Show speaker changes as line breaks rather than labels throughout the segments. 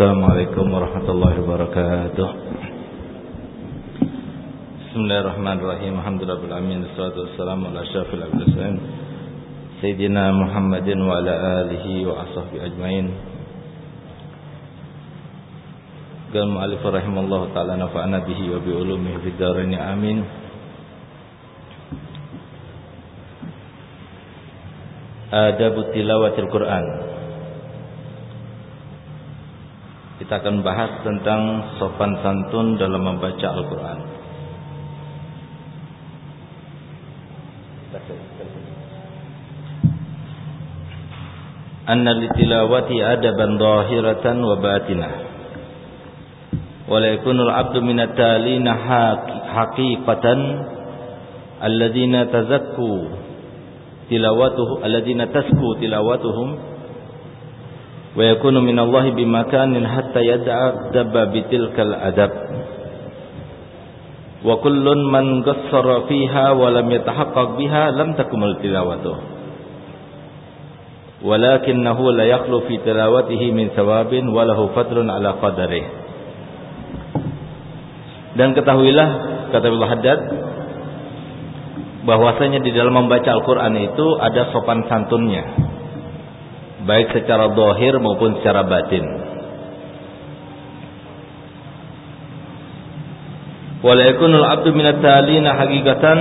السلام عليكم ورحمة الله وبركاته. بسم الله الرحمن الرحيم الحمد لله بالعالمين والصلاة والسلام على أشرف الأنبياء سيدنا محمد وعلى آله وصحبه أجمعين قال المؤلف رحمه الله تعالى نفعنا به وبعلومه في الدارين آمين آداب تلاوة القرآن Kita akan bahas tentang sopan santun dalam membaca Al-Quran. Anna litilawati adaban zahiratan wa batinah. Wa la yakunul abdu minat talina haqiqatan Alladhina tazakku tilawatuhu Alladhina tasku tilawatuhum ويكون من الله بمكان حتى يتأدب بتلك الأدب وكل من قصر فيها ولم يتحقق بها لم تكمل تلاوته ولكنه لا يخلو في تلاوته من ثواب وله فضل على قدره dan ketahuilah kata Allah Haddad bahwasanya di dalam membaca Al-Qur'an itu ada sopan santunnya Baik secara dohir maupun secara batin. Walakunul abdu minat talina hakikatan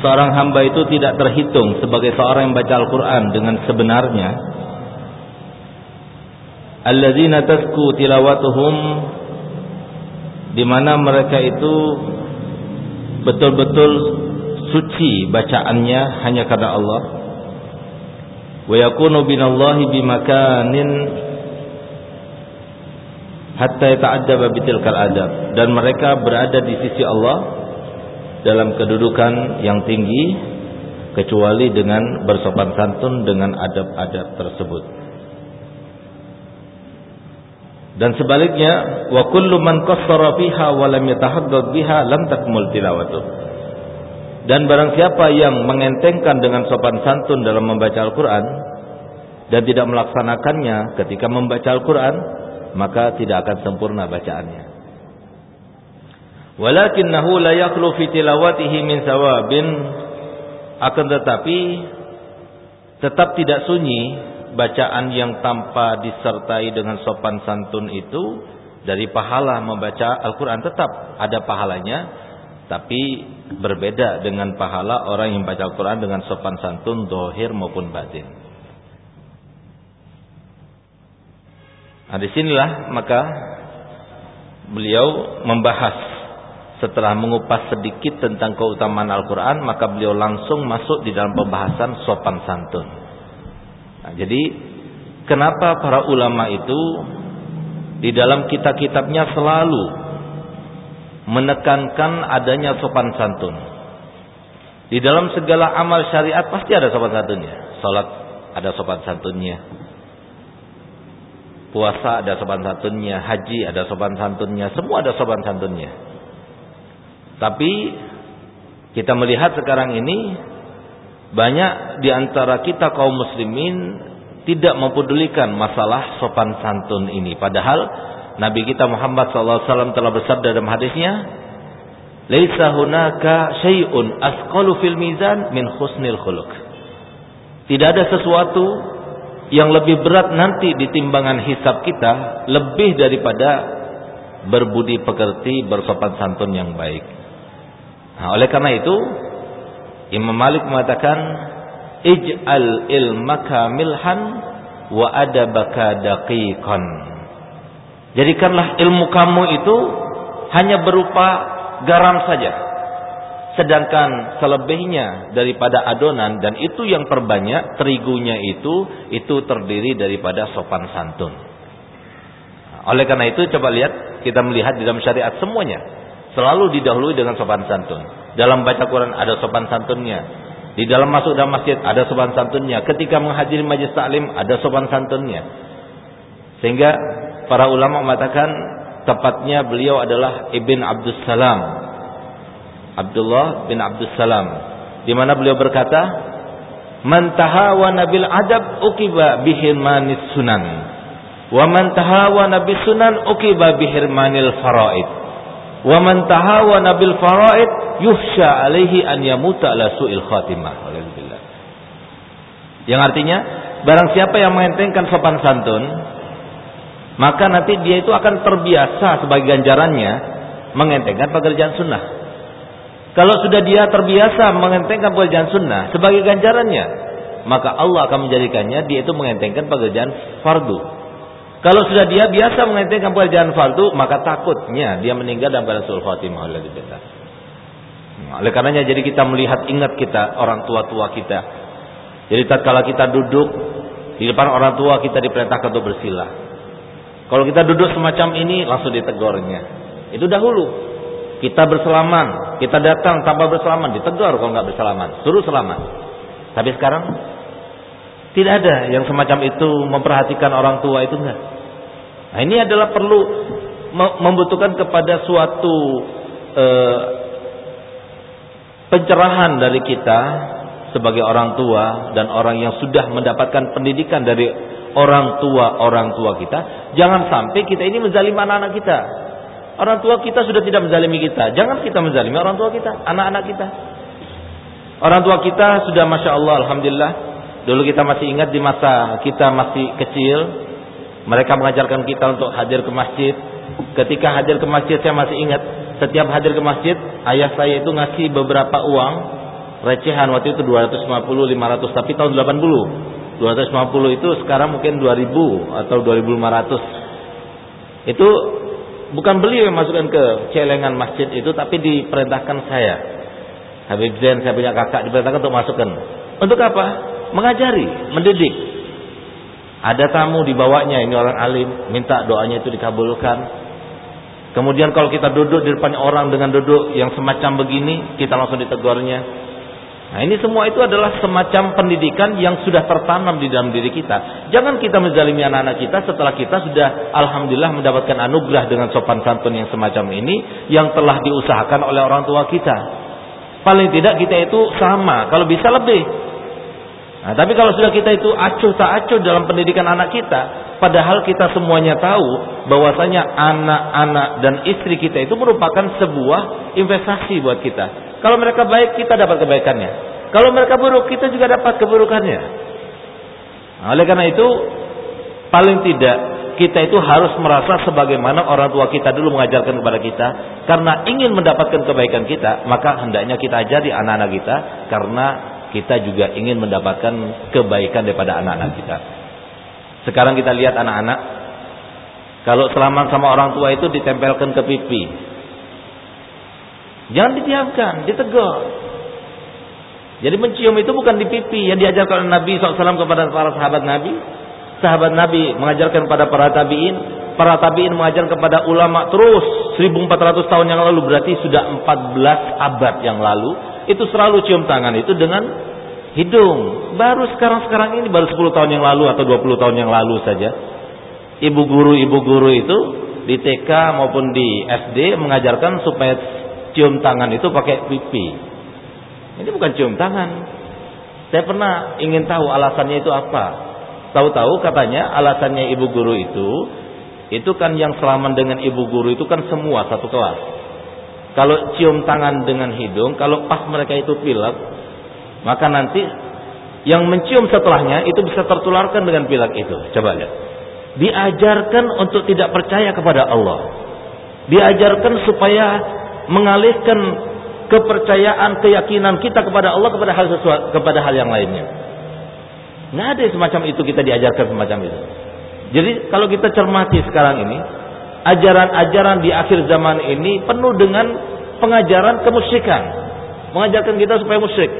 seorang hamba itu tidak terhitung sebagai seorang yang baca Al-Quran dengan sebenarnya. Alladzina tasku tilawatuhum di mana mereka itu betul-betul suci bacaannya hanya karena Allah wa yakunu binallahi bimakanin hatta yata'addaba bitilkal adab. Dan mereka berada di sisi Allah dalam kedudukan yang tinggi kecuali dengan bersopan santun dengan adab-adab tersebut. Dan sebaliknya wa kullu man qassara fiha wa lam yatahaddad biha lam takmul tilawatuh dan barang siapa yang mengentengkan dengan sopan santun dalam membaca Al-Quran dan tidak melaksanakannya ketika membaca Al-Quran, maka tidak akan sempurna bacaannya. Walakinnahu la yakhlu fi tilawatihi min sawabin akan tetapi tetap tidak sunyi bacaan yang tanpa disertai dengan sopan santun itu dari pahala membaca Al-Quran tetap ada pahalanya tapi berbeda dengan pahala orang yang baca Al-Quran dengan sopan santun, dohir maupun batin. Nah di sinilah maka beliau membahas setelah mengupas sedikit tentang keutamaan Al-Quran maka beliau langsung masuk di dalam pembahasan sopan santun. Nah, jadi kenapa para ulama itu di dalam kitab-kitabnya selalu menekankan adanya sopan santun. Di dalam segala amal syariat pasti ada sopan santunnya. Salat ada sopan santunnya. Puasa ada sopan santunnya, haji ada sopan santunnya, semua ada sopan santunnya. Tapi kita melihat sekarang ini banyak di antara kita kaum muslimin tidak mempedulikan masalah sopan santun ini. Padahal Nabi kita Muhammad SAW telah bersabda dalam hadisnya, "Laisa hunaka syai'un asqalu fil mizan min husnil khuluq." Tidak ada sesuatu yang lebih berat nanti di timbangan hisab kita lebih daripada berbudi pekerti, bersopan santun yang baik. Nah, oleh karena itu, Imam Malik mengatakan, "Ij'al ilmaka milhan wa adabaka daqiqan." Jadikanlah ilmu kamu itu hanya berupa garam saja. Sedangkan selebihnya daripada adonan dan itu yang terbanyak terigunya itu itu terdiri daripada sopan santun. Oleh karena itu coba lihat kita melihat di dalam syariat semuanya selalu didahului dengan sopan santun. Dalam baca Quran ada sopan santunnya. Di dalam masuk dalam masjid ada sopan santunnya. Ketika menghadiri majelis taklim ada sopan santunnya. Sehingga para ulama mengatakan tepatnya beliau adalah Ibn Abdus Salam. Abdullah bin Abdus Salam. Di mana beliau berkata, "Man tahawa nabil adab ukiba bihin manis sunan." Wa man tahawana bisunan uqiba bihirmanil faraid. Wa man tahawana bil faraid yuhsha alaihi an yamuta ala su'il khatimah. Yang artinya barang siapa yang mengentengkan sopan santun maka nanti dia itu akan terbiasa sebagai ganjarannya mengentengkan pekerjaan sunnah. Kalau sudah dia terbiasa mengentengkan pekerjaan sunnah sebagai ganjarannya, maka Allah akan menjadikannya dia itu mengentengkan pekerjaan fardu. Kalau sudah dia biasa mengentengkan pekerjaan fardu, maka takutnya dia meninggal dalam keadaan sul khatimah oleh karenanya jadi kita melihat ingat kita orang tua-tua kita. Jadi tatkala kita duduk di depan orang tua kita diperintahkan untuk bersila. Kalau kita duduk semacam ini langsung ditegurnya. Itu dahulu. Kita berselaman, kita datang tanpa berselaman, ditegur kalau nggak berselaman, suruh selamat. Tapi sekarang tidak ada yang semacam itu memperhatikan orang tua itu enggak. Nah, ini adalah perlu membutuhkan kepada suatu eh, pencerahan dari kita sebagai orang tua dan orang yang sudah mendapatkan pendidikan dari orang tua orang tua kita. Jangan sampai kita ini menzalimi anak-anak kita. Orang tua kita sudah tidak menzalimi kita. Jangan kita menzalimi orang tua kita, anak-anak kita. Orang tua kita sudah masya Allah, alhamdulillah Dulu kita masih ingat di masa kita masih kecil, mereka mengajarkan kita untuk hadir ke masjid. Ketika hadir ke masjid saya masih ingat, setiap hadir ke masjid, ayah saya itu ngasih beberapa uang recehan waktu itu 250, 500, tapi tahun 80. 250 itu sekarang mungkin 2000 atau 2500. Itu bukan beliau yang masukkan ke celengan masjid itu tapi diperintahkan saya. Habib Zain saya punya kakak diperintahkan untuk masukkan. Untuk apa? mengajari, mendidik. Ada tamu dibawanya ini orang alim, minta doanya itu dikabulkan. Kemudian kalau kita duduk di depan orang dengan duduk yang semacam begini, kita langsung ditegurnya. Nah ini semua itu adalah semacam pendidikan yang sudah tertanam di dalam diri kita. Jangan kita menzalimi anak-anak kita setelah kita sudah Alhamdulillah mendapatkan anugerah dengan sopan santun yang semacam ini. Yang telah diusahakan oleh orang tua kita. Paling tidak kita itu sama, kalau bisa lebih. Nah, tapi kalau sudah kita itu acuh tak acuh dalam pendidikan anak kita, padahal kita semuanya tahu bahwasanya anak-anak dan istri kita itu merupakan sebuah investasi buat kita. Kalau mereka baik, kita dapat kebaikannya. Kalau mereka buruk, kita juga dapat keburukannya. Oleh karena itu, paling tidak kita itu harus merasa sebagaimana orang tua kita dulu mengajarkan kepada kita karena ingin mendapatkan kebaikan kita maka hendaknya kita ajari anak-anak kita karena kita juga ingin mendapatkan kebaikan daripada anak-anak kita. Sekarang kita lihat anak-anak, kalau selamat sama orang tua itu ditempelkan ke pipi. Jangan didiamkan, ditegur. Jadi mencium itu bukan di pipi yang diajarkan oleh Nabi SAW kepada para sahabat Nabi. Sahabat Nabi mengajarkan kepada para tabiin, para tabiin mengajarkan kepada ulama terus 1400 tahun yang lalu berarti sudah 14 abad yang lalu itu selalu cium tangan itu dengan hidung. Baru sekarang-sekarang ini baru 10 tahun yang lalu atau 20 tahun yang lalu saja. Ibu guru-ibu guru itu di TK maupun di SD mengajarkan supaya cium tangan itu pakai pipi. Ini bukan cium tangan. Saya pernah ingin tahu alasannya itu apa. Tahu-tahu katanya alasannya ibu guru itu itu kan yang selaman dengan ibu guru itu kan semua satu kelas. Kalau cium tangan dengan hidung, kalau pas mereka itu pilek, maka nanti yang mencium setelahnya itu bisa tertularkan dengan pilek itu. Coba lihat. Diajarkan untuk tidak percaya kepada Allah. Diajarkan supaya mengalihkan kepercayaan, keyakinan kita kepada Allah kepada hal sesuatu, kepada hal yang lainnya. Nggak ada semacam itu kita diajarkan semacam itu. Jadi kalau kita cermati sekarang ini, ajaran-ajaran di akhir zaman ini penuh dengan pengajaran kemusyrikan. Mengajarkan kita supaya musyrik.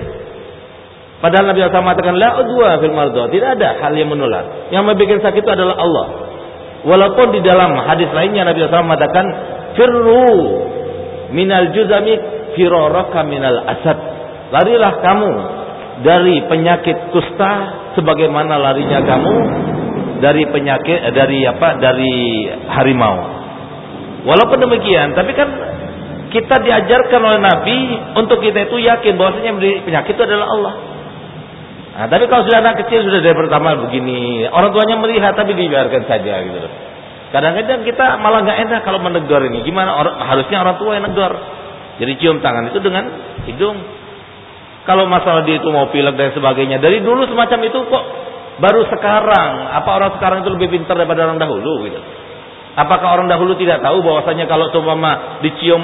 Padahal Nabi SAW mengatakan la udwa fil mardo. Tidak ada hal yang menular. Yang membuat sakit itu adalah Allah. Walaupun di dalam hadis lainnya Nabi SAW mengatakan firru minal juzami firaraka minal asad. Larilah kamu dari penyakit kusta sebagaimana larinya kamu dari penyakit eh, dari apa dari harimau. Walaupun demikian, tapi kan kita diajarkan oleh Nabi untuk kita itu yakin bahwasanya penyakit itu adalah Allah. Nah, tapi kalau sudah anak kecil sudah dari pertama begini, orang tuanya melihat tapi dibiarkan saja gitu loh. Kadang-kadang kita malah nggak enak kalau menegur ini. Gimana orang harusnya orang tua yang negor. Jadi cium tangan itu dengan hidung. Kalau masalah dia itu mau pilek dan sebagainya, dari dulu semacam itu kok baru sekarang. Apa orang sekarang itu lebih pintar daripada orang dahulu gitu? Apakah orang dahulu tidak tahu bahwasanya kalau seumpama dicium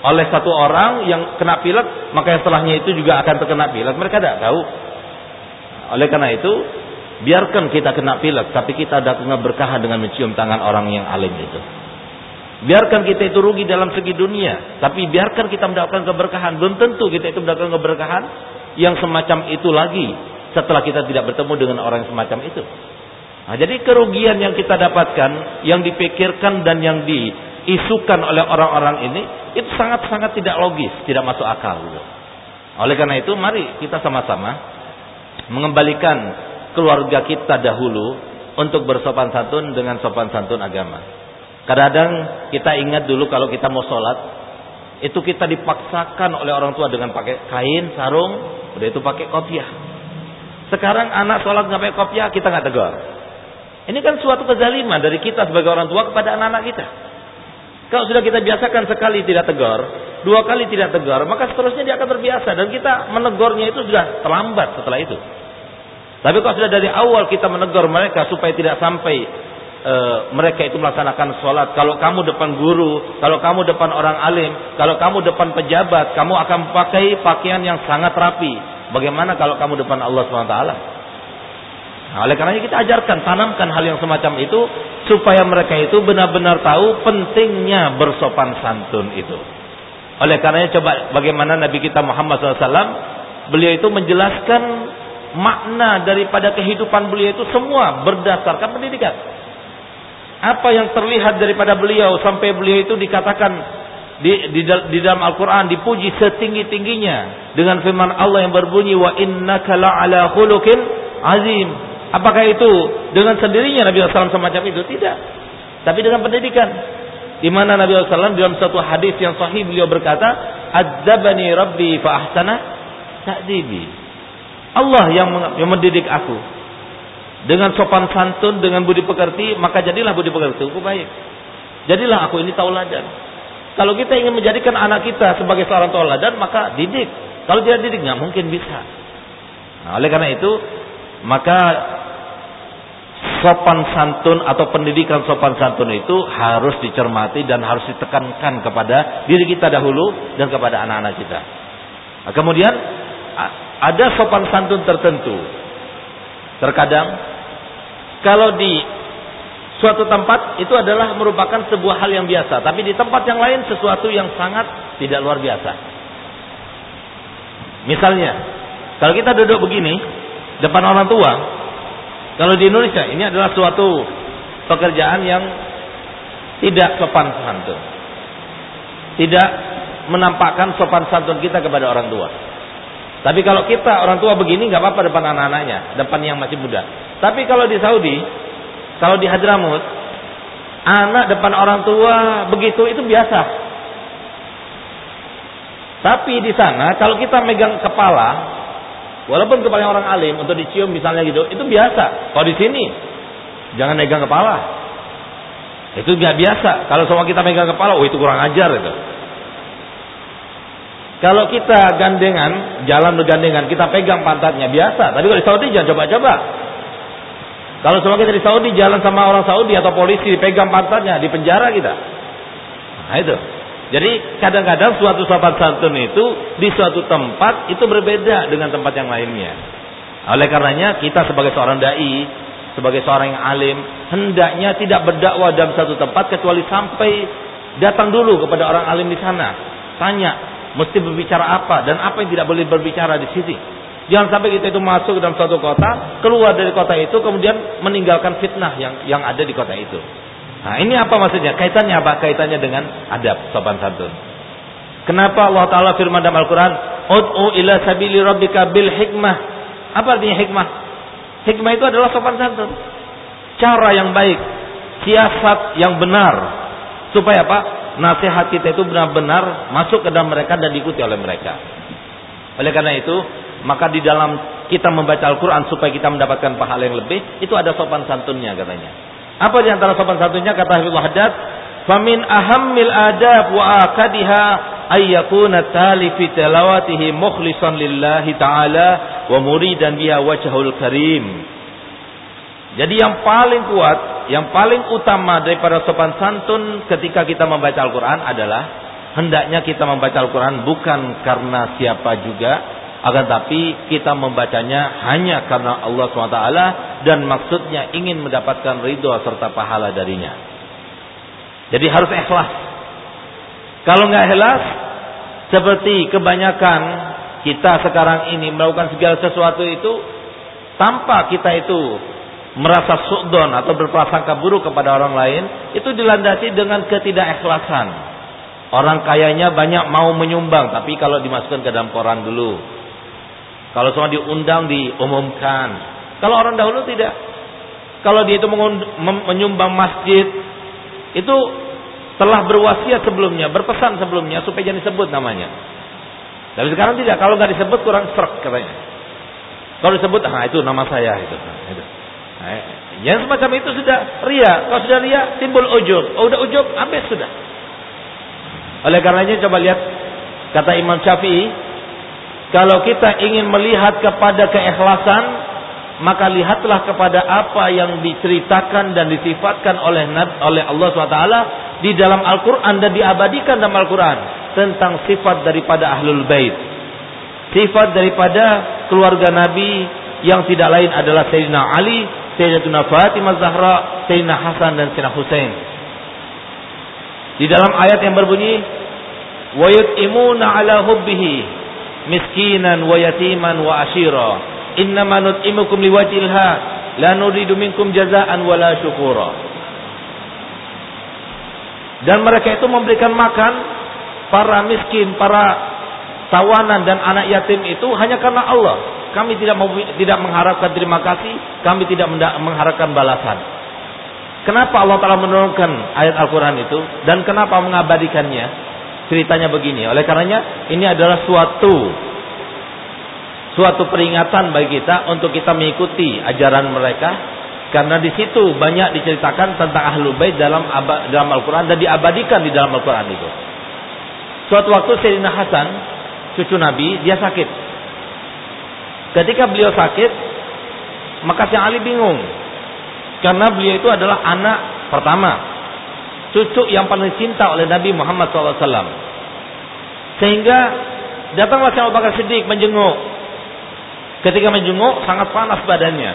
oleh satu orang yang kena pilek, maka yang setelahnya itu juga akan terkena pilek? Mereka tidak tahu. Oleh karena itu, biarkan kita kena pilek, tapi kita ada keberkahan dengan mencium tangan orang yang alim itu. Biarkan kita itu rugi dalam segi dunia, tapi biarkan kita mendapatkan keberkahan. Belum tentu kita itu mendapatkan keberkahan yang semacam itu lagi setelah kita tidak bertemu dengan orang yang semacam itu. Nah, jadi kerugian yang kita dapatkan, yang dipikirkan dan yang diisukan oleh orang-orang ini, itu sangat-sangat tidak logis, tidak masuk akal. Oleh karena itu, mari kita sama-sama mengembalikan keluarga kita dahulu untuk bersopan santun dengan sopan santun agama. Kadang-kadang kita ingat dulu kalau kita mau sholat, itu kita dipaksakan oleh orang tua dengan pakai kain, sarung, udah itu pakai kopiah. Sekarang anak sholat nggak pakai kopiah, kita nggak tegur. Ini kan suatu kezaliman dari kita sebagai orang tua kepada anak-anak kita. Kalau sudah kita biasakan sekali tidak tegur, dua kali tidak tegur, maka seterusnya dia akan terbiasa dan kita menegurnya itu sudah terlambat setelah itu. Tapi kalau sudah dari awal kita menegur mereka supaya tidak sampai e, mereka itu melaksanakan sholat. Kalau kamu depan guru, kalau kamu depan orang alim, kalau kamu depan pejabat, kamu akan pakai pakaian yang sangat rapi. Bagaimana kalau kamu depan Allah SWT? Nah, oleh karenanya kita ajarkan, tanamkan hal yang semacam itu supaya mereka itu benar-benar tahu pentingnya bersopan santun itu. Oleh karenanya coba bagaimana Nabi kita Muhammad SAW, beliau itu menjelaskan makna daripada kehidupan beliau itu semua berdasarkan pendidikan. Apa yang terlihat daripada beliau sampai beliau itu dikatakan di, di, di dalam Al-Quran dipuji setinggi-tingginya dengan firman Allah yang berbunyi wa innaka la'ala khuluqin azim Apakah itu dengan sendirinya Nabi SAW semacam itu? Tidak. Tapi dengan pendidikan. Di mana Nabi SAW dalam satu hadis yang sahih beliau berkata, Adzabani Rabbi fa ahsana ta'dibi. Allah yang, mendidik aku. Dengan sopan santun, dengan budi pekerti, maka jadilah budi pekerti aku baik. Jadilah aku ini tauladan. Kalau kita ingin menjadikan anak kita sebagai seorang tauladan, maka didik. Kalau tidak didik, nggak mungkin bisa. Nah, oleh karena itu, maka sopan santun atau pendidikan sopan santun itu harus dicermati dan harus ditekankan kepada diri kita dahulu dan kepada anak-anak kita. Nah, kemudian ada sopan santun tertentu. Terkadang kalau di suatu tempat itu adalah merupakan sebuah hal yang biasa, tapi di tempat yang lain sesuatu yang sangat tidak luar biasa. Misalnya, kalau kita duduk begini depan orang tua, kalau di Indonesia ini adalah suatu pekerjaan yang tidak sopan santun. Tidak menampakkan sopan santun kita kepada orang tua. Tapi kalau kita orang tua begini nggak apa-apa depan anak-anaknya, depan yang masih muda. Tapi kalau di Saudi, kalau di Hadramut, anak depan orang tua begitu itu biasa. Tapi di sana kalau kita megang kepala, Walaupun kepala orang alim untuk dicium misalnya gitu, itu biasa. Kalau di sini jangan megang kepala. Itu nggak biasa. Kalau semua kita megang kepala, oh itu kurang ajar itu. Kalau kita gandengan, jalan bergandengan, kita pegang pantatnya biasa. Tapi kalau di Saudi jangan coba-coba. Kalau semua kita di Saudi jalan sama orang Saudi atau polisi pegang pantatnya, di penjara kita. Nah itu. Jadi kadang-kadang suatu sopan santun itu di suatu tempat itu berbeda dengan tempat yang lainnya. Oleh karenanya kita sebagai seorang dai, sebagai seorang yang alim, hendaknya tidak berdakwah dalam satu tempat kecuali sampai datang dulu kepada orang alim di sana. Tanya, mesti berbicara apa dan apa yang tidak boleh berbicara di sini. Jangan sampai kita itu masuk dalam suatu kota, keluar dari kota itu kemudian meninggalkan fitnah yang yang ada di kota itu. Nah, ini apa maksudnya? Kaitannya apa? Kaitannya dengan adab sopan santun. Kenapa Allah Taala firman dalam Al-Qur'an, "Ud'u ila sabili rabbika bil hikmah." Apa artinya hikmah? Hikmah itu adalah sopan santun. Cara yang baik, siasat yang benar. Supaya apa? Nasihat kita itu benar-benar masuk ke dalam mereka dan diikuti oleh mereka. Oleh karena itu, maka di dalam kita membaca Al-Quran supaya kita mendapatkan pahala yang lebih, itu ada sopan santunnya katanya. Apa di antara sopan santunnya kata Hafizul Haddad? Famin ahammil adab wa akadiha ayyakuna tali fi tilawatihi mukhlisan lillahi ta'ala wa muridan biha wajhul karim. Jadi yang paling kuat, yang paling utama daripada sopan santun ketika kita membaca Al-Quran adalah hendaknya kita membaca Al-Quran bukan karena siapa juga, akan tapi kita membacanya hanya karena Allah SWT dan maksudnya ingin mendapatkan ridho serta pahala darinya. Jadi harus ikhlas. Kalau nggak ikhlas, seperti kebanyakan kita sekarang ini melakukan segala sesuatu itu tanpa kita itu merasa sudon atau berprasangka buruk kepada orang lain, itu dilandasi dengan ketidakikhlasan. Orang kayanya banyak mau menyumbang, tapi kalau dimasukkan ke dalam koran dulu, kalau semua diundang diumumkan. Kalau orang dahulu tidak. Kalau dia itu menyumbang masjid itu telah berwasiat sebelumnya, berpesan sebelumnya supaya jangan disebut namanya. Tapi sekarang tidak. Kalau nggak disebut kurang serak katanya. Kalau disebut, ah itu nama saya itu. itu. Nah, yang semacam itu sudah ria. Kalau sudah ria, timbul ujub. Oh, udah ujub, habis sudah. Oleh karenanya coba lihat kata Imam Syafi'i kalau kita ingin melihat kepada keikhlasan, maka lihatlah kepada apa yang diceritakan dan disifatkan oleh oleh Allah SWT di dalam Al-Quran dan diabadikan dalam Al-Quran tentang sifat daripada ahlul bait. Sifat daripada keluarga Nabi yang tidak lain adalah Sayyidina Ali, Sayyidina Fatimah Zahra, Sayyidina Hasan dan Sayyidina Husain. Di dalam ayat yang berbunyi, "Wa yut'imuna 'ala hubbihi miskinan wa yatiman wa ashira. Innama nut'imukum liwajhilha la nuridu minkum jazaan wala syukura. Dan mereka itu memberikan makan para miskin para tawanan dan anak yatim itu hanya karena Allah kami tidak tidak mengharapkan terima kasih kami tidak mengharapkan balasan kenapa Allah telah menurunkan ayat Al-Quran itu dan kenapa mengabadikannya Ceritanya begini, oleh karenanya ini adalah suatu suatu peringatan bagi kita untuk kita mengikuti ajaran mereka karena di situ banyak diceritakan tentang ahlul bait dalam dalam Al-Qur'an dan diabadikan di dalam Al-Qur'an itu. Suatu waktu Sayyidina Hasan, cucu Nabi, dia sakit. Ketika beliau sakit, maka Syekh Ali bingung. Karena beliau itu adalah anak pertama cucu yang paling cinta oleh Nabi Muhammad SAW. Sehingga datanglah Syekh Abu Bakar Siddiq menjenguk. Ketika menjenguk sangat panas badannya.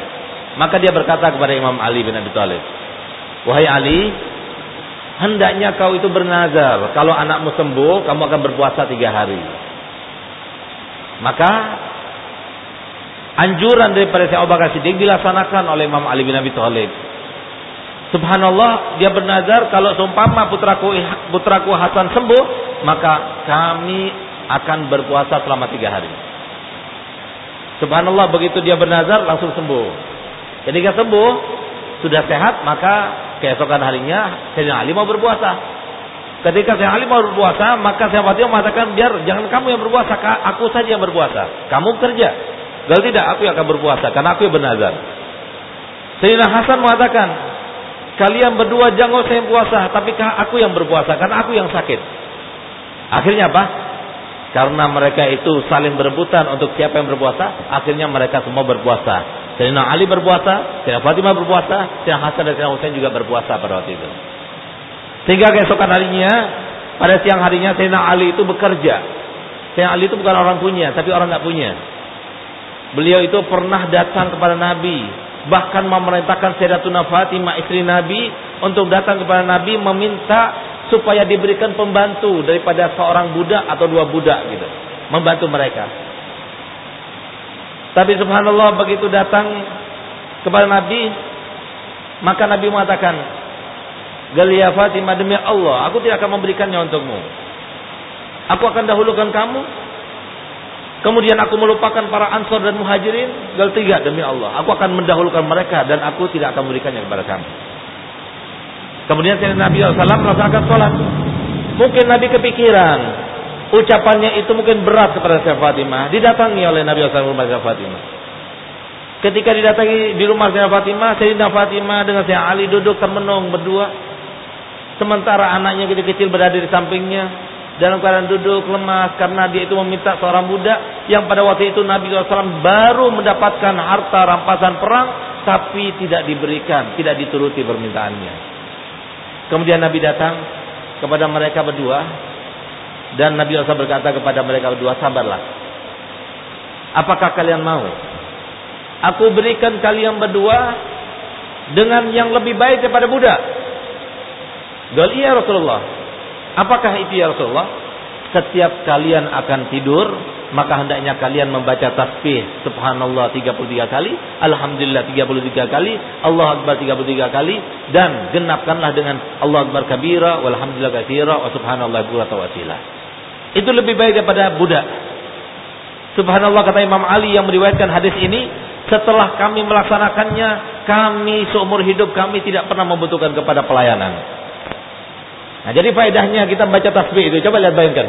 Maka dia berkata kepada Imam Ali bin Abi Thalib, "Wahai Ali, hendaknya kau itu bernazar kalau anakmu sembuh, kamu akan berpuasa tiga hari." Maka anjuran daripada Syekh Abu Bakar Siddiq dilaksanakan oleh Imam Ali bin Abi Thalib. Subhanallah dia bernazar kalau seumpama putraku putraku Hasan sembuh maka kami akan berpuasa selama tiga hari. Subhanallah begitu dia bernazar langsung sembuh. Ketika sembuh sudah sehat maka keesokan harinya Sayyidina Ali mau berpuasa. Ketika Sayyidina Ali mau berpuasa maka Sayyidina Fatimah mengatakan biar jangan kamu yang berpuasa, aku saja yang berpuasa. Kamu kerja. Kalau tidak aku akan berpuasa karena aku yang bernazar. Sayyidina Hasan mengatakan Kalian berdua jangan saya yang puasa, tapi aku yang berpuasa karena aku yang sakit. Akhirnya apa? Karena mereka itu saling berebutan untuk siapa yang berpuasa, akhirnya mereka semua berpuasa. Sayyidina Ali berpuasa, Sayyidina Fatimah berpuasa, Sayyidina Hasan dan Sayyidina Husain juga berpuasa pada waktu itu. Sehingga keesokan harinya, pada siang harinya Sayyidina Ali itu bekerja. Sayyidina Ali itu bukan orang punya, tapi orang nggak punya. Beliau itu pernah datang kepada Nabi. Bahkan memerintahkan Sayyidatuna Fatimah istri Nabi untuk datang kepada Nabi meminta supaya diberikan pembantu daripada seorang budak atau dua budak gitu. Membantu mereka. Tapi subhanallah begitu datang kepada Nabi maka Nabi mengatakan Galia Fatimah demi Allah aku tidak akan memberikannya untukmu. Aku akan dahulukan kamu Kemudian aku melupakan para ansor dan muhajirin. Gal tiga demi Allah. Aku akan mendahulukan mereka dan aku tidak akan memberikannya kepada kamu. Kemudian Sayyidina Nabi SAW melaksanakan sholat. Mungkin Nabi kepikiran. Ucapannya itu mungkin berat kepada Syekh Fatimah. Didatangi oleh Nabi SAW kepada Syekh Fatimah. Ketika didatangi di rumah Sayyidah Fatimah, Sayyidah Fatimah dengan Sayyidina Ali duduk termenung berdua. Sementara anaknya kecil-kecil berada di sampingnya dalam keadaan duduk lemas karena dia itu meminta seorang budak yang pada waktu itu Nabi SAW baru mendapatkan harta rampasan perang tapi tidak diberikan, tidak dituruti permintaannya. Kemudian Nabi datang kepada mereka berdua dan Nabi SAW berkata kepada mereka berdua sabarlah. Apakah kalian mau? Aku berikan kalian berdua dengan yang lebih baik daripada budak. Gal iya Rasulullah. Apakah itu ya Rasulullah? Setiap kalian akan tidur, maka hendaknya kalian membaca tasbih subhanallah 33 kali, alhamdulillah 33 kali, Allah akbar 33 kali dan genapkanlah dengan Allah akbar kabira walhamdulillah katsira wa subhanallah bukratan wasila. Itu lebih baik daripada budak. Subhanallah kata Imam Ali yang meriwayatkan hadis ini, setelah kami melaksanakannya, kami seumur hidup kami tidak pernah membutuhkan kepada pelayanan. Nah, jadi faedahnya kita membaca tasbih itu. Coba lihat bayangkan.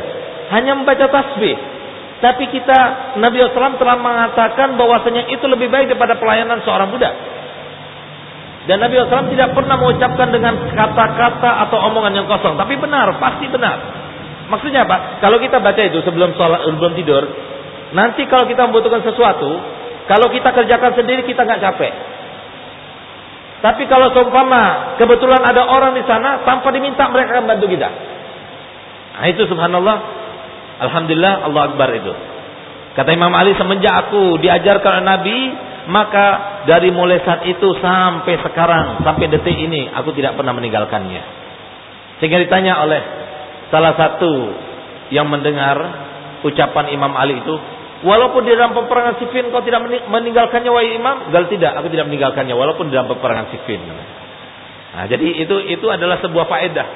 Hanya membaca tasbih. Tapi kita, Nabi SAW telah mengatakan bahwasanya itu lebih baik daripada pelayanan seorang budak. Dan Nabi SAW tidak pernah mengucapkan dengan kata-kata atau omongan yang kosong. Tapi benar, pasti benar. Maksudnya apa? Kalau kita baca itu sebelum sholat, sebelum tidur, nanti kalau kita membutuhkan sesuatu, kalau kita kerjakan sendiri kita nggak capek. Tapi kalau seumpama kebetulan ada orang di sana tanpa diminta mereka akan bantu kita. Nah, itu subhanallah. Alhamdulillah Allah Akbar itu. Kata Imam Ali semenjak aku diajarkan oleh Nabi, maka dari mulai saat itu sampai sekarang, sampai detik ini aku tidak pernah meninggalkannya. Sehingga ditanya oleh salah satu yang mendengar ucapan Imam Ali itu, Walaupun di dalam peperangan Siffin kau tidak meninggalkannya wahai imam, gal tidak, aku tidak meninggalkannya walaupun di dalam peperangan Siffin. Nah, jadi itu itu adalah sebuah faedah.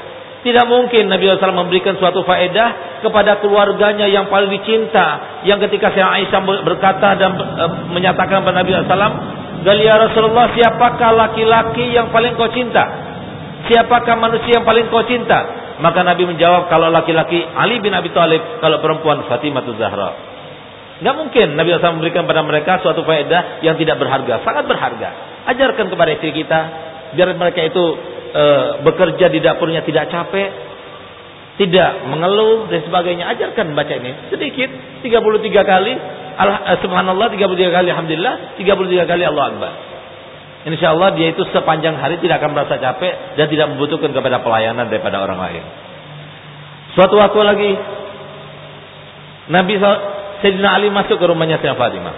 Tidak mungkin Nabi SAW memberikan suatu faedah kepada keluarganya yang paling dicinta. Yang ketika saya Aisyah berkata dan e, menyatakan kepada Nabi SAW, Galia Rasulullah, siapakah laki-laki yang paling kau cinta? Siapakah manusia yang paling kau cinta? Maka Nabi menjawab, kalau laki-laki Ali bin Abi Thalib, kalau perempuan Fatimah Zahra. Nggak mungkin Nabi SAW memberikan pada mereka suatu faedah yang tidak berharga, sangat berharga. Ajarkan kepada istri kita, biar mereka itu e, bekerja di dapurnya tidak capek, tidak mengeluh dan sebagainya. Ajarkan baca ini sedikit, 33 kali, eh, subhanallah 33 kali, alhamdulillah, 33 kali Allah Akbar. Insya Allah dia itu sepanjang hari tidak akan merasa capek dan tidak membutuhkan kepada pelayanan daripada orang lain. Suatu waktu lagi Nabi Sayyidina Ali masuk ke rumahnya Sayyidina Fatimah.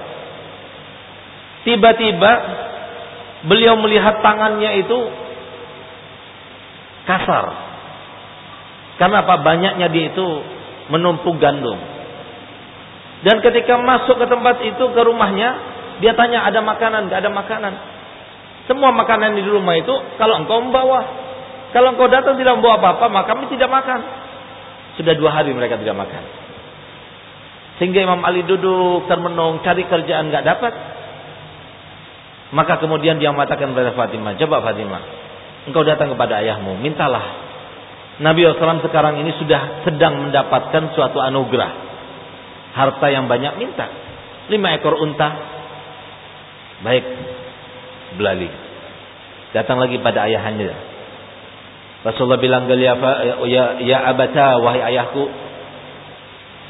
Tiba-tiba beliau melihat tangannya itu kasar. Karena apa? Banyaknya dia itu menumpuk gandum. Dan ketika masuk ke tempat itu ke rumahnya, dia tanya ada makanan, gak ada makanan. Semua makanan di rumah itu kalau engkau membawa, kalau engkau datang tidak membawa apa-apa, maka kami tidak makan. Sudah dua hari mereka tidak makan. Sehingga Imam Ali duduk termenung cari kerjaan nggak dapat. Maka kemudian dia mengatakan kepada Fatimah, coba Fatimah, engkau datang kepada ayahmu, mintalah. Nabi SAW sekarang ini sudah sedang mendapatkan suatu anugerah. Harta yang banyak minta. Lima ekor unta. Baik. Belali. Datang lagi pada ayahnya. Rasulullah bilang, ya, ya, ya abata, wahai ayahku,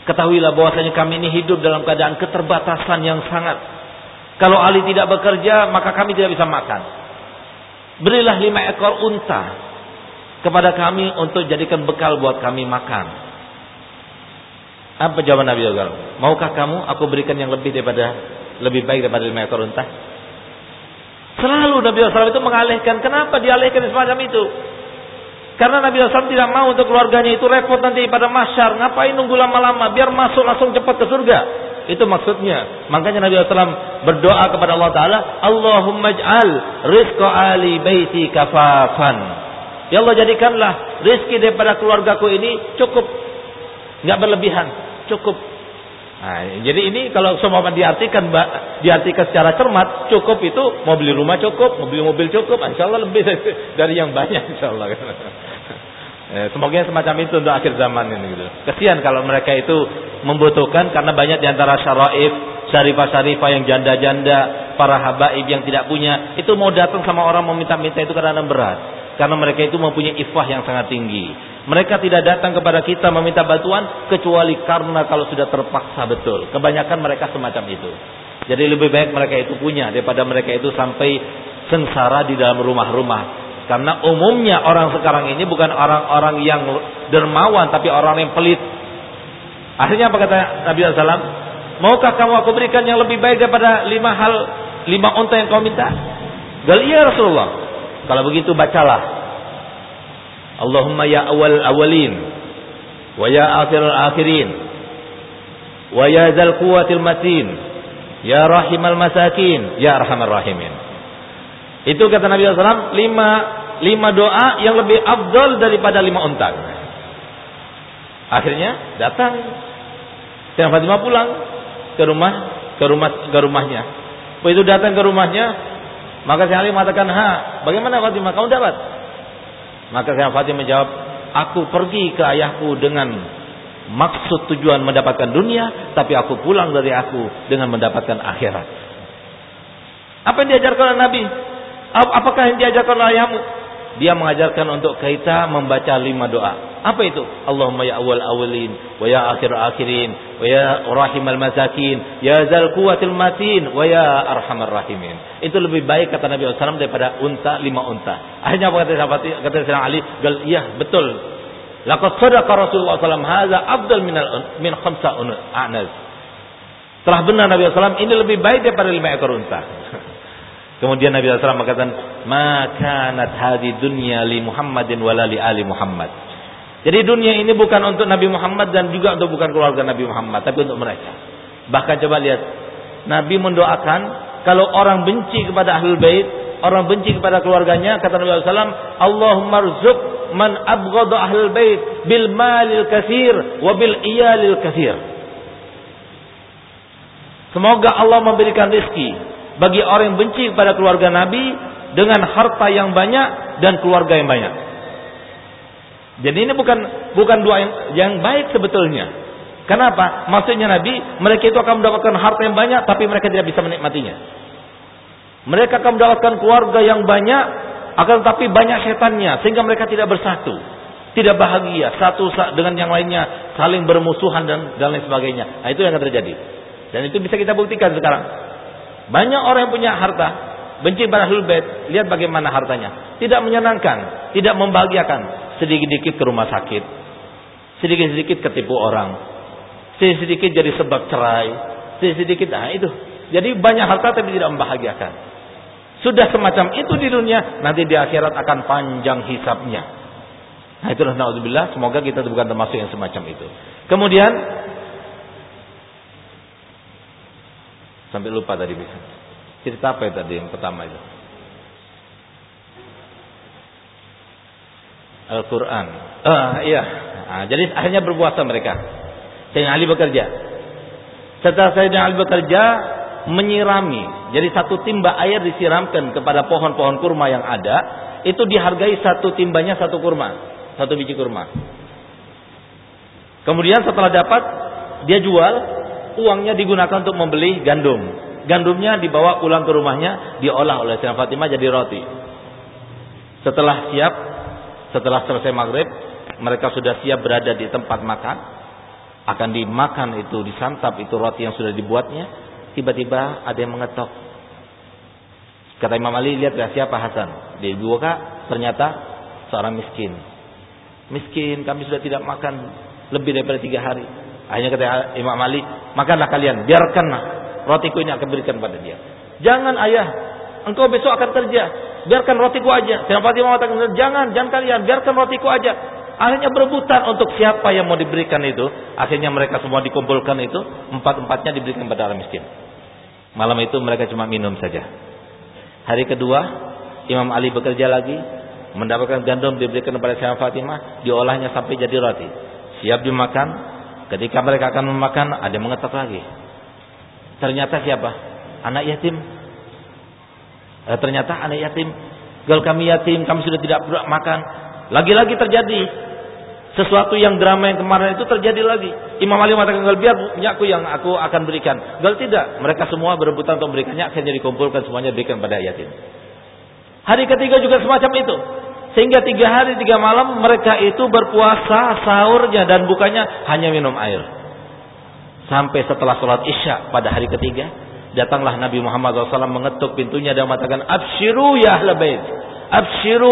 Ketahuilah bahwasanya kami ini hidup dalam keadaan keterbatasan yang sangat. Kalau Ali tidak bekerja, maka kami tidak bisa makan. Berilah lima ekor unta kepada kami untuk jadikan bekal buat kami makan. Apa jawaban Nabi SAW? Maukah kamu aku berikan yang lebih daripada lebih baik daripada lima ekor unta? Selalu Nabi SAW itu mengalihkan. Kenapa dialihkan semacam itu? Karena Nabi SAW tidak mau untuk keluarganya itu repot nanti pada masyar. Ngapain nunggu lama-lama? Biar masuk langsung cepat ke surga. Itu maksudnya. Makanya Nabi SAW berdoa kepada Allah Ta'ala. Allahumma ij'al rizqa ali baiti kafafan. Ya Allah jadikanlah rizki daripada keluargaku ini cukup. Nggak berlebihan. Cukup. Nah, jadi ini kalau semua diartikan diartikan secara cermat, cukup itu mau beli rumah cukup, mau beli mobil cukup, insya Allah lebih dari yang banyak insya Allah. Eh, semoga semacam itu untuk akhir zaman ini gitu. Kesian kalau mereka itu membutuhkan karena banyak di antara syaraif, syarifah-syarifah yang janda-janda para habaib yang tidak punya, itu mau datang sama orang meminta-minta itu karena berat. Karena mereka itu mempunyai ifah yang sangat tinggi. Mereka tidak datang kepada kita meminta bantuan kecuali karena kalau sudah terpaksa betul. Kebanyakan mereka semacam itu. Jadi lebih baik mereka itu punya daripada mereka itu sampai sengsara di dalam rumah-rumah. Karena umumnya orang sekarang ini bukan orang-orang yang dermawan tapi orang yang pelit. Akhirnya apa kata Nabi SAW? Maukah kamu aku berikan yang lebih baik daripada lima hal, lima unta yang kau minta? Gal iya Rasulullah. Kalau begitu bacalah. Allahumma ya awal awalin. Wa ya akhir akhirin. Wa ya zal quwatil matin. Ya rahimal masakin. Ya arhamar rahimin. Itu kata Nabi SAW, lima, lima doa yang lebih afdal daripada lima unta. Akhirnya datang Sayyidina Fatimah pulang ke rumah ke rumah ke rumahnya. Begitu datang ke rumahnya, maka Sayyidina Ali mengatakan, "Ha, bagaimana Fatimah? Kamu dapat?" Maka Sayyidina Fatimah menjawab, "Aku pergi ke ayahku dengan maksud tujuan mendapatkan dunia, tapi aku pulang dari aku dengan mendapatkan akhirat." Apa yang diajarkan oleh Nabi? Apakah yang diajarkan oleh ayahmu? Dia mengajarkan untuk kita membaca lima doa. Apa itu? Allahumma ya awal awalin, wa ya akhir akhirin, wa ya rahimal masakin, ya zal quwatil matin, wa ya arhamar rahimin. Itu lebih baik kata Nabi SAW daripada unta lima unta. Akhirnya apa kata sahabat kata Sayyidina Ali? Gal, iya betul. Laqad sadaqa Rasulullah SAW hadza afdal min min khamsa anas. Telah benar Nabi SAW ini lebih baik daripada lima ekor unta. Kemudian Nabi SAW mengatakan, "Maka hadi dunya li Muhammadin wala li ali Muhammad." Jadi dunia ini bukan untuk Nabi Muhammad dan juga untuk bukan keluarga Nabi Muhammad, tapi untuk mereka. Bahkan coba lihat, Nabi mendoakan kalau orang benci kepada ahlul bait, orang benci kepada keluarganya, kata Nabi SAW, Allahumma rzuq man abghadu ahlul bait bil malil kathir wa bil iyalil kathir. Semoga Allah memberikan rezeki bagi orang yang benci kepada keluarga Nabi dengan harta yang banyak dan keluarga yang banyak. Jadi ini bukan bukan doa yang, yang baik sebetulnya. Kenapa? Maksudnya Nabi, mereka itu akan mendapatkan harta yang banyak tapi mereka tidak bisa menikmatinya. Mereka akan mendapatkan keluarga yang banyak akan tetapi banyak setannya sehingga mereka tidak bersatu, tidak bahagia satu dengan yang lainnya, saling bermusuhan dan dan lain sebagainya. Nah, itu yang akan terjadi. Dan itu bisa kita buktikan sekarang. Banyak orang yang punya harta, benci pada ahlul bait, lihat bagaimana hartanya. Tidak menyenangkan, tidak membahagiakan. Sedikit-sedikit ke rumah sakit. Sedikit-sedikit ketipu orang. Sedikit-sedikit jadi sebab cerai. Sedikit-sedikit, nah itu. Jadi banyak harta tapi tidak membahagiakan. Sudah semacam itu di dunia, nanti di akhirat akan panjang hisapnya. Nah itulah naudzubillah, semoga kita bukan termasuk yang semacam itu. Kemudian Sampai lupa tadi bisa. Cerita apa ya tadi yang pertama itu? Al-Quran. Ah, iya. Nah, jadi akhirnya berpuasa mereka. Sayyidina Ali bekerja. Setelah Sayyidina Ali bekerja, menyirami. Jadi satu timba air disiramkan kepada pohon-pohon kurma yang ada. Itu dihargai satu timbanya satu kurma. Satu biji kurma. Kemudian setelah dapat, dia jual uangnya digunakan untuk membeli gandum. Gandumnya dibawa pulang ke rumahnya, diolah oleh Sayyidah Fatimah jadi roti. Setelah siap, setelah selesai maghrib, mereka sudah siap berada di tempat makan. Akan dimakan itu, disantap itu roti yang sudah dibuatnya. Tiba-tiba ada yang mengetok. Kata Imam Ali, lihat ya siapa Hasan. Dia dibuka, ternyata seorang miskin. Miskin, kami sudah tidak makan lebih daripada tiga hari. Akhirnya kata Imam Ali, makanlah kalian, biarkanlah rotiku ini akan berikan pada dia. Jangan ayah, engkau besok akan kerja, biarkan rotiku aja. Sayyidina Fatimah mengatakan, jangan, jangan kalian, biarkan rotiku aja. Akhirnya berebutan untuk siapa yang mau diberikan itu. Akhirnya mereka semua dikumpulkan itu, empat-empatnya diberikan pada orang miskin. Malam itu mereka cuma minum saja. Hari kedua, Imam Ali bekerja lagi, mendapatkan gandum diberikan kepada Sayyidah Fatimah, diolahnya sampai jadi roti. Siap dimakan, Ketika mereka akan memakan, ada yang mengetok lagi. Ternyata siapa? Anak yatim. Eh, ternyata anak yatim. Gal kami yatim, kami sudah tidak makan. Lagi-lagi terjadi. Sesuatu yang drama yang kemarin itu terjadi lagi. Imam Ali mengatakan, biar punyaku yang aku akan berikan. Gal tidak. Mereka semua berebutan untuk memberikannya. Akhirnya dikumpulkan semuanya diberikan pada yatim. Hari ketiga juga semacam itu. Sehingga tiga hari tiga malam mereka itu berpuasa sahurnya dan bukanya hanya minum air. Sampai setelah sholat isya pada hari ketiga. Datanglah Nabi Muhammad SAW mengetuk pintunya dan mengatakan. Abshiru ya ahla bait.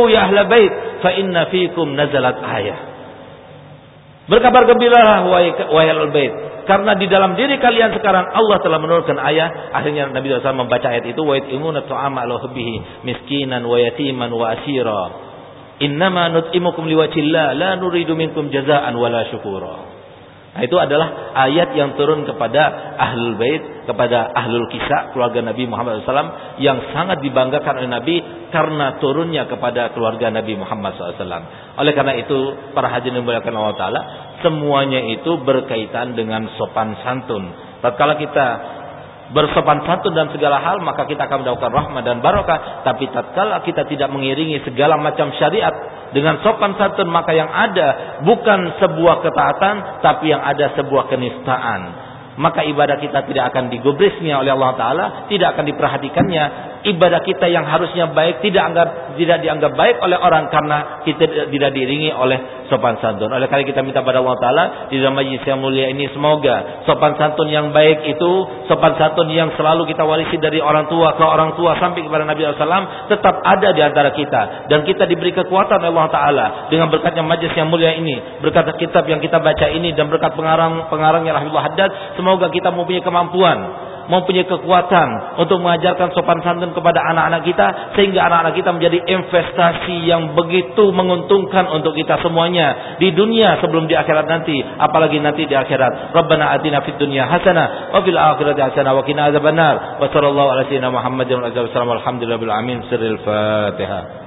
Ya ahla bait. Fa inna fikum nazalat ayah. Berkabar gembiralah wahai al-bait. Karena di dalam diri kalian sekarang Allah telah menurunkan ayat. Akhirnya Nabi SAW membaca ayat itu. Wa yat'imuna tu'ama ala hubbihi miskinan wa yatiman wa asira. Innama nut'imukum liwajillah la nuridu minkum jazaan wala syukura. Nah, itu adalah ayat yang turun kepada ahlul bait, kepada ahlul kisah keluarga Nabi Muhammad SAW yang sangat dibanggakan oleh Nabi karena turunnya kepada keluarga Nabi Muhammad SAW. Oleh karena itu, para hadirin dimuliakan Allah Taala, semuanya itu berkaitan dengan sopan santun. Tatkala kita bersopan santun dalam segala hal, maka kita akan mendapatkan rahmat dan barokah. Tapi tatkala kita tidak mengiringi segala macam syariat dengan sopan santun maka yang ada bukan sebuah ketaatan tapi yang ada sebuah kenistaan maka ibadah kita tidak akan digubrisnya oleh Allah Taala, tidak akan diperhatikannya. Ibadah kita yang harusnya baik tidak anggap tidak dianggap baik oleh orang karena kita tidak diringi oleh sopan santun. Oleh karena kita minta pada Allah Taala di dalam majlis yang mulia ini semoga sopan santun yang baik itu sopan santun yang selalu kita warisi dari orang tua ke orang tua sampai kepada Nabi SAW tetap ada di antara kita dan kita diberi kekuatan oleh Allah Taala dengan berkatnya majlis yang mulia ini berkat kitab yang kita baca ini dan berkat pengarang pengarangnya Rahimullah Haddad Semoga kita mempunyai kemampuan, mempunyai kekuatan untuk mengajarkan sopan santun kepada anak-anak kita sehingga anak-anak kita menjadi investasi yang begitu menguntungkan untuk kita semuanya di dunia sebelum di akhirat nanti, apalagi nanti di akhirat. Rabbana atina fid dunya hasanah wa fil akhirati hasanah wa qina adzabannar. Wa sallallahu ala sayyidina Muhammadin wa alihi wasallam. Alhamdulillah bil alamin. Sirril Fatihah.